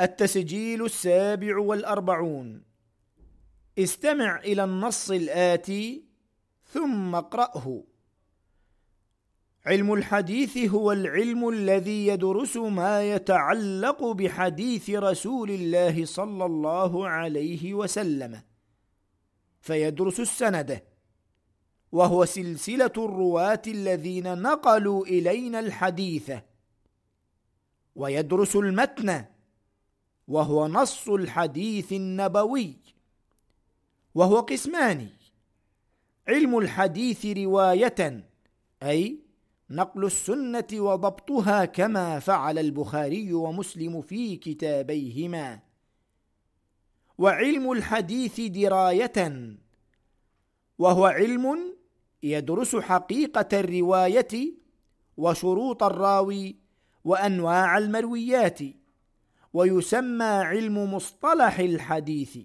التسجيل السابع والأربعون. استمع إلى النص الآتي ثم اقرأه. علم الحديث هو العلم الذي يدرس ما يتعلق بحديث رسول الله صلى الله عليه وسلم فيدرس السند وهو سلسلة الرواة الذين نقلوا إلينا الحديث. ويدرس المتن وهو نص الحديث النبوي وهو قسمان. علم الحديث رواية أي نقل السنة وضبطها كما فعل البخاري ومسلم في كتابيهما. وعلم الحديث دراية وهو علم يدرس حقيقة الرواية وشروط الراوي وأنواع المرويات. ويسمى علم مصطلح الحديث.